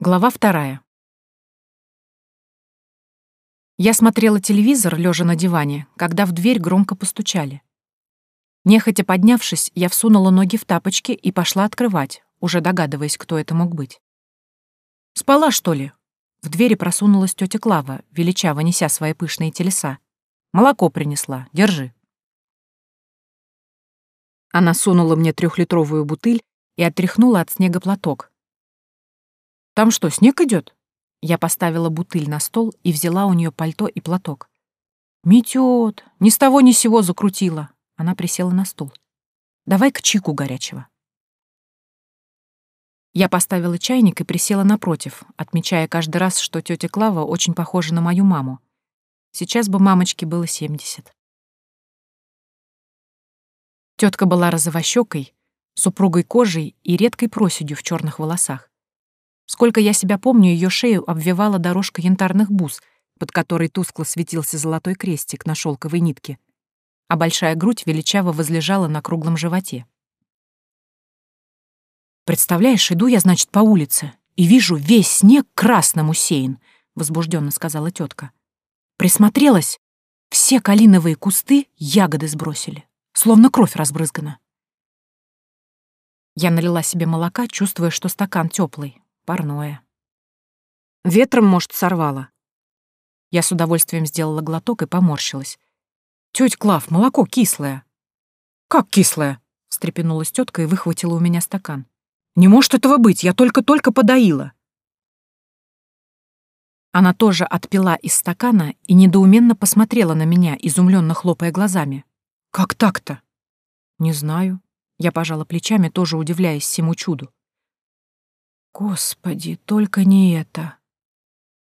Глава вторая. Я смотрела телевизор, лежа на диване, когда в дверь громко постучали. Нехотя поднявшись, я всунула ноги в тапочки и пошла открывать, уже догадываясь, кто это мог быть. «Спала, что ли?» В двери просунулась тетя Клава, величаво неся свои пышные телеса. «Молоко принесла. Держи». Она сунула мне трехлитровую бутыль и отряхнула от снега платок, там что, снег идет? Я поставила бутыль на стол и взяла у нее пальто и платок. Метет, ни с того ни с сего закрутила. Она присела на стул. Давай-ка чайку горячего. Я поставила чайник и присела напротив, отмечая каждый раз, что тетя Клава очень похожа на мою маму. Сейчас бы мамочке было 70. Тетка была розовощекой, супругой кожей и редкой проседью в черных волосах. Сколько я себя помню, ее шею обвивала дорожка янтарных бус, под которой тускло светился золотой крестик на шелковой нитке, а большая грудь величаво возлежала на круглом животе. «Представляешь, иду я, значит, по улице и вижу весь снег красным усеян», — возбужденно сказала тетка. Присмотрелась. Все калиновые кусты ягоды сбросили, словно кровь разбрызгана. Я налила себе молока, чувствуя, что стакан теплый, Парное. Ветром, может, сорвало. Я с удовольствием сделала глоток и поморщилась. Тетя Клав, молоко кислое. Как кислое? встрепенулась тетка и выхватила у меня стакан. Не может этого быть, я только-только подоила. Она тоже отпила из стакана и недоуменно посмотрела на меня, изумленно хлопая глазами. «Как так-то?» «Не знаю». Я пожала плечами, тоже удивляясь всему чуду. Господи, только не это.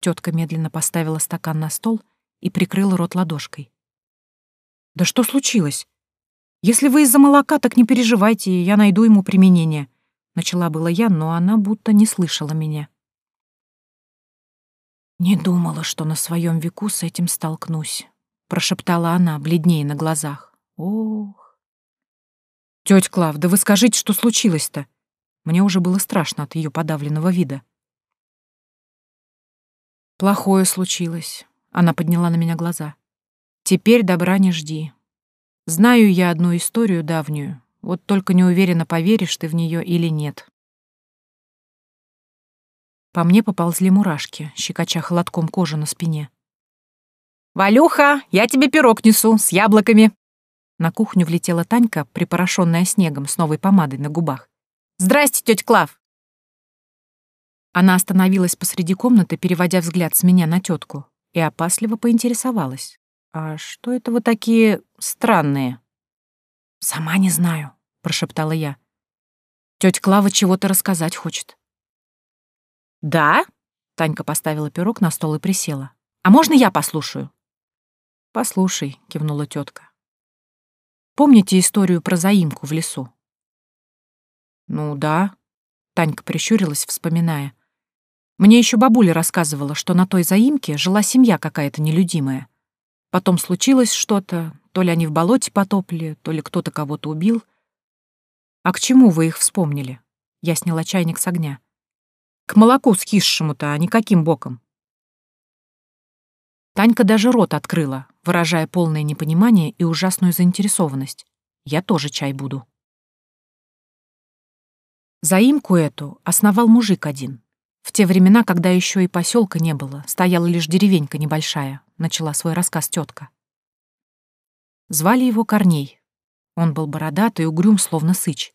Тетка медленно поставила стакан на стол и прикрыла рот ладошкой. Да что случилось? Если вы из-за молока, так не переживайте, я найду ему применение. Начала было я, но она будто не слышала меня. Не думала, что на своем веку с этим столкнусь, прошептала она, бледнее на глазах. Ох. Тетя Клав, да вы скажите, что случилось-то? Мне уже было страшно от ее подавленного вида. «Плохое случилось», — она подняла на меня глаза. «Теперь добра не жди. Знаю я одну историю давнюю, вот только не уверена, поверишь ты в нее или нет». По мне поползли мурашки, щекоча холодком кожу на спине. «Валюха, я тебе пирог несу с яблоками!» На кухню влетела Танька, припорошенная снегом, с новой помадой на губах. «Здрасте, тетя Клав!» Она остановилась посреди комнаты, переводя взгляд с меня на тетку, и опасливо поинтересовалась. «А что это вы такие странные?» «Сама не знаю», — прошептала я. Тетя Клава чего-то рассказать хочет. «Да?» — Танька поставила пирог на стол и присела. «А можно я послушаю?» «Послушай», — кивнула тетка. «Помните историю про заимку в лесу?» «Ну да», — Танька прищурилась, вспоминая. «Мне еще бабуля рассказывала, что на той заимке жила семья какая-то нелюдимая. Потом случилось что-то, то ли они в болоте потопли, то ли кто-то кого-то убил. А к чему вы их вспомнили?» Я сняла чайник с огня. «К молоку скисшему-то, а никаким боком». Танька даже рот открыла, выражая полное непонимание и ужасную заинтересованность. «Я тоже чай буду». Заимку эту основал мужик один. В те времена, когда еще и поселка не было, стояла лишь деревенька небольшая, начала свой рассказ тетка. Звали его Корней. Он был бородатый, угрюм, словно сыч.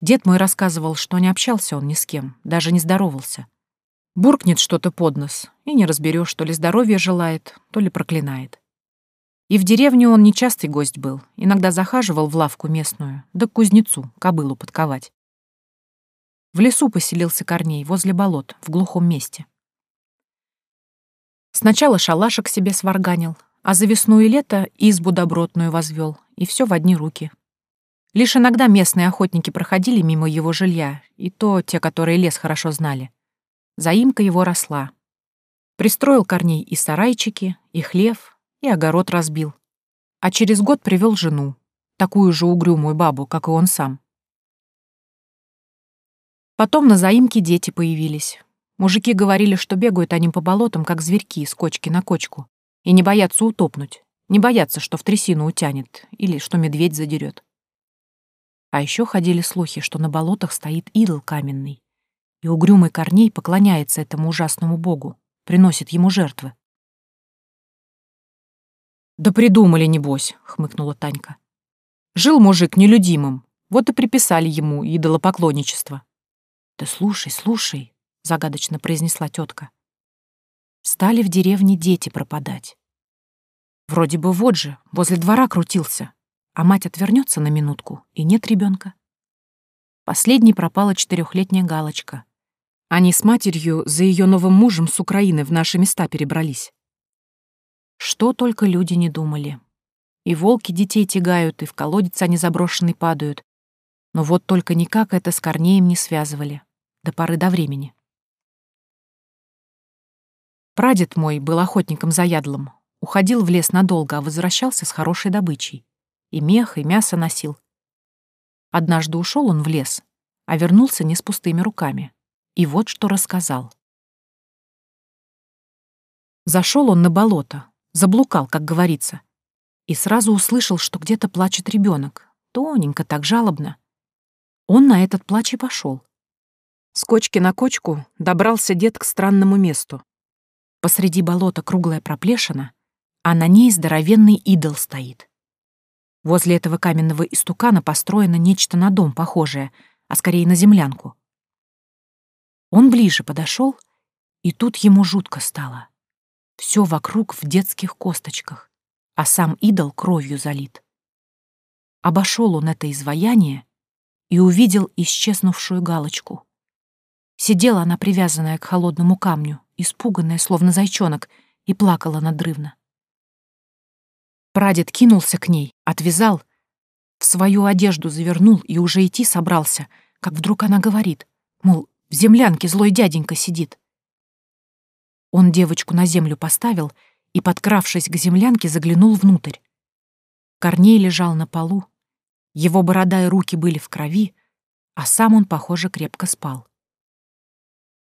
Дед мой рассказывал, что не общался он ни с кем, даже не здоровался. Буркнет что-то под нос, и не разберешь, то ли здоровье желает, то ли проклинает. И в деревне он нечастый гость был, иногда захаживал в лавку местную, да к кузнецу, кобылу подковать. В лесу поселился Корней, возле болот, в глухом месте. Сначала шалашик себе сварганил, а за весну и лето избу добротную возвел, и все в одни руки. Лишь иногда местные охотники проходили мимо его жилья, и то те, которые лес хорошо знали. Заимка его росла. Пристроил Корней и сарайчики, и хлев, и огород разбил. А через год привел жену, такую же угрюмую бабу, как и он сам. Потом на заимке дети появились. Мужики говорили, что бегают они по болотам, как зверьки, с кочки на кочку, и не боятся утопнуть, не боятся, что в трясину утянет или что медведь задерет. А еще ходили слухи, что на болотах стоит идол каменный, и угрюмый Корней поклоняется этому ужасному богу, приносит ему жертвы. «Да придумали, небось», — хмыкнула Танька. «Жил мужик нелюдимым, вот и приписали ему идолопоклонничество». «Да слушай, слушай», — загадочно произнесла тетка. Стали в деревне дети пропадать. Вроде бы вот же, возле двора крутился, а мать отвернется на минутку, и нет ребенка. Последней пропала четырехлетняя Галочка. Они с матерью за ее новым мужем с Украины в наши места перебрались. Что только люди не думали. И волки детей тягают, и в колодец они заброшенный падают. Но вот только никак это с Корнеем не связывали. До поры до времени. Прадед мой был охотником заядлым. Уходил в лес надолго, а возвращался с хорошей добычей. И мех, и мясо носил. Однажды ушел он в лес, а вернулся не с пустыми руками. И вот что рассказал. Зашел он на болото, Заблукал, как говорится. И сразу услышал, что где-то плачет ребенок, тоненько, так жалобно. Он на этот плач и пошел. С кочки на кочку добрался дед к странному месту. Посреди болота круглая проплешина, а на ней здоровенный идол стоит. Возле этого каменного истукана построено нечто на дом похожее, а скорее на землянку. Он ближе подошел, и тут ему жутко стало. Все вокруг в детских косточках, а сам идол кровью залит. Обошел он это изваяние и увидел исчезнувшую галочку. Сидела она привязанная к холодному камню, испуганная, словно зайчонок, и плакала надрывно. Прадед кинулся к ней, отвязал, в свою одежду завернул и уже идти собрался, как вдруг она говорит, мол, в землянке злой дяденька сидит. Он девочку на землю поставил и, подкравшись к землянке, заглянул внутрь. Корней лежал на полу. Его борода и руки были в крови, а сам он, похоже, крепко спал.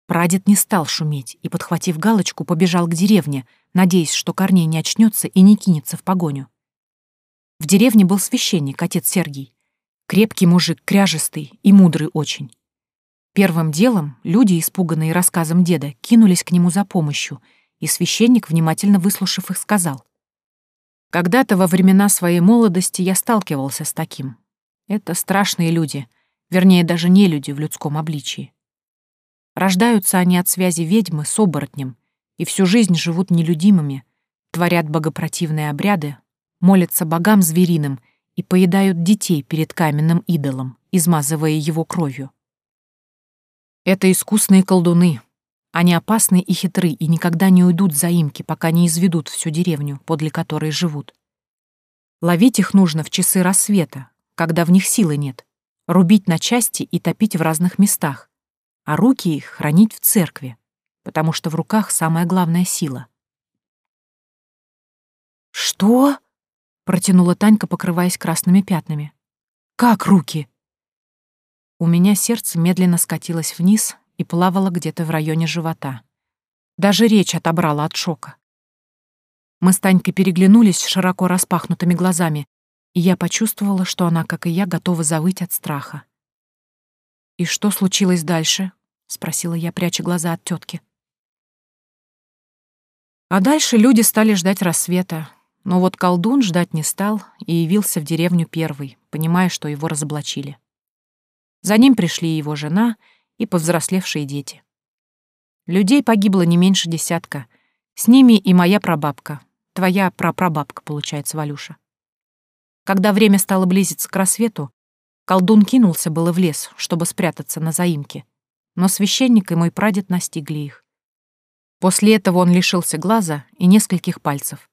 Прадед не стал шуметь и, подхватив галочку, побежал к деревне, надеясь, что Корней не очнется и не кинется в погоню. В деревне был священник, отец Сергий. Крепкий мужик, кряжестый и мудрый очень. Первым делом люди, испуганные рассказом деда, кинулись к нему за помощью, и священник, внимательно выслушав их, сказал. «Когда-то во времена своей молодости я сталкивался с таким. Это страшные люди, вернее, даже не люди в людском обличии. Рождаются они от связи ведьмы с оборотнем и всю жизнь живут нелюдимыми, творят богопротивные обряды, молятся богам звериным и поедают детей перед каменным идолом, измазывая его кровью. Это искусные колдуны. Они опасны и хитры и никогда не уйдут за имки, пока не изведут всю деревню, подле которой живут. Ловить их нужно в часы рассвета, когда в них силы нет, рубить на части и топить в разных местах, а руки их хранить в церкви, потому что в руках самая главная сила. «Что?» — протянула Танька, покрываясь красными пятнами. «Как руки?» У меня сердце медленно скатилось вниз и плавало где-то в районе живота. Даже речь отобрала от шока. Мы с Танькой переглянулись широко распахнутыми глазами, и я почувствовала, что она, как и я, готова завыть от страха. «И что случилось дальше?» — спросила я, пряча глаза от тетки. А дальше люди стали ждать рассвета, но вот колдун ждать не стал и явился в деревню первый, понимая, что его разоблачили. За ним пришли его жена и повзрослевшие дети. Людей погибло не меньше десятка. С ними и моя прабабка. Твоя прапрабабка, получается, Валюша. Когда время стало близиться к рассвету, колдун кинулся было в лес, чтобы спрятаться на заимке. Но священник и мой прадед настигли их. После этого он лишился глаза и нескольких пальцев.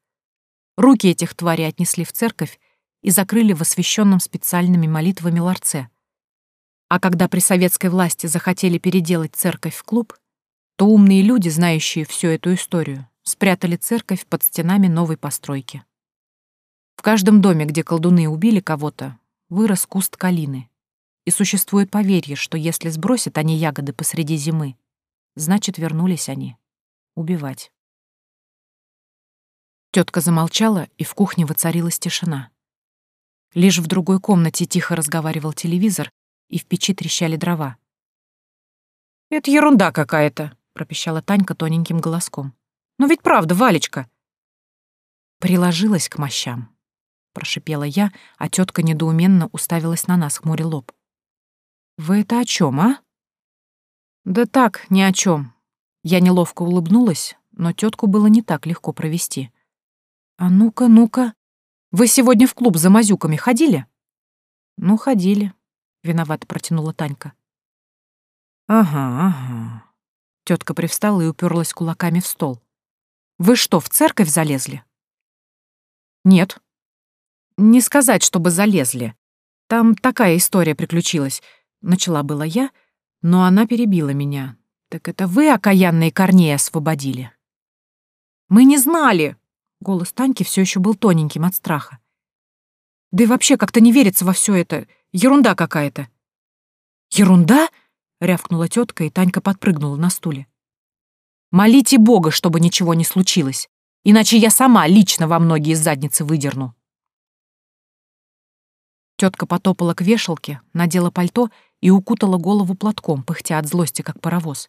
Руки этих тварей отнесли в церковь и закрыли в освященном специальными молитвами ларце, а когда при советской власти захотели переделать церковь в клуб, то умные люди, знающие всю эту историю, спрятали церковь под стенами новой постройки. В каждом доме, где колдуны убили кого-то, вырос куст калины. И существует поверье, что если сбросят они ягоды посреди зимы, Значит, вернулись они. Убивать. Тетка замолчала, и в кухне воцарилась тишина. Лишь в другой комнате тихо разговаривал телевизор, и в печи трещали дрова. «Это ерунда какая-то», — пропищала Танька тоненьким голоском. «Но ведь правда, Валечка!» Приложилась к мощам. Прошипела я, а тетка недоуменно уставилась на нас, хмуря лоб. «Вы это о чем, а?» «Да так, ни о чем. Я неловко улыбнулась, но тетку было не так легко провести. «А ну-ка, ну-ка. Вы сегодня в клуб за мазюками ходили?» «Ну, ходили», — виновато протянула Танька. «Ага, ага». Тетка привстала и уперлась кулаками в стол. «Вы что, в церковь залезли?» «Нет». «Не сказать, чтобы залезли. Там такая история приключилась. Начала была я, но она перебила меня. Так это вы окаянные корней освободили? Мы не знали. Голос Таньки все еще был тоненьким от страха. Да и вообще как-то не верится во все это. Ерунда какая-то. Ерунда? рявкнула тетка, и Танька подпрыгнула на стуле. Молите Бога, чтобы ничего не случилось, иначе я сама лично во многие задницы выдерну. Тетка потопала к вешалке, надела пальто и укутала голову платком, пыхтя от злости, как паровоз.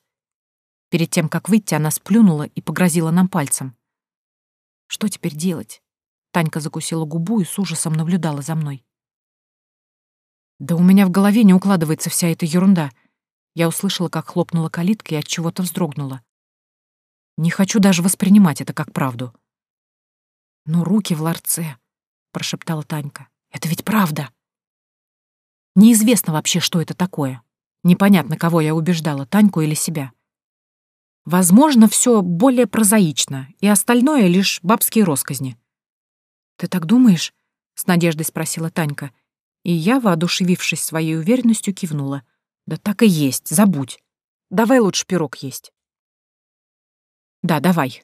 Перед тем, как выйти, она сплюнула и погрозила нам пальцем. Что теперь делать? Танька закусила губу и с ужасом наблюдала за мной. Да у меня в голове не укладывается вся эта ерунда. Я услышала, как хлопнула калитка и от чего-то вздрогнула. Не хочу даже воспринимать это как правду. Но руки в ларце, прошептала Танька. Это ведь правда. Неизвестно вообще, что это такое. Непонятно, кого я убеждала, Таньку или себя. Возможно, все более прозаично, и остальное — лишь бабские росказни. «Ты так думаешь?» — с надеждой спросила Танька. И я, воодушевившись своей уверенностью, кивнула. «Да так и есть, забудь. Давай лучше пирог есть». «Да, давай».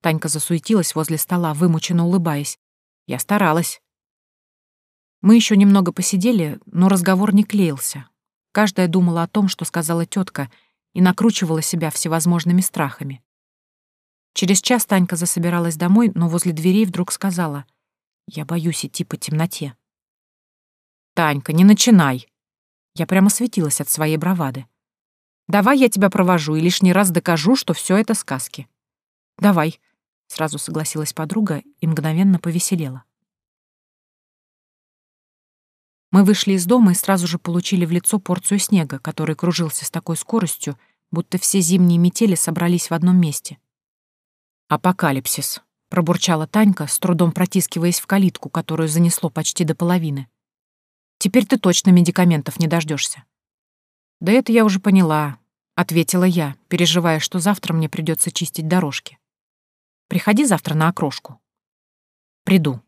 Танька засуетилась возле стола, вымученно улыбаясь. «Я старалась». Мы еще немного посидели, но разговор не клеился. Каждая думала о том, что сказала тетка, и накручивала себя всевозможными страхами. Через час Танька засобиралась домой, но возле дверей вдруг сказала, «Я боюсь идти по темноте». «Танька, не начинай!» Я прямо светилась от своей бравады. «Давай я тебя провожу и лишний раз докажу, что все это сказки». «Давай», — сразу согласилась подруга и мгновенно повеселела. Мы вышли из дома и сразу же получили в лицо порцию снега, который кружился с такой скоростью, будто все зимние метели собрались в одном месте. «Апокалипсис», — пробурчала Танька, с трудом протискиваясь в калитку, которую занесло почти до половины. «Теперь ты точно медикаментов не дождешься. «Да это я уже поняла», — ответила я, переживая, что завтра мне придется чистить дорожки. «Приходи завтра на окрошку». «Приду».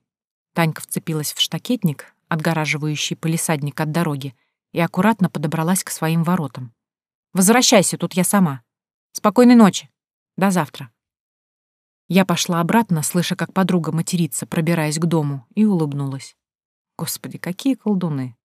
Танька вцепилась в штакетник, отгораживающий полисадник от дороги, и аккуратно подобралась к своим воротам. «Возвращайся, тут я сама. Спокойной ночи. До завтра». Я пошла обратно, слыша, как подруга матерится, пробираясь к дому, и улыбнулась. Господи, какие колдуны!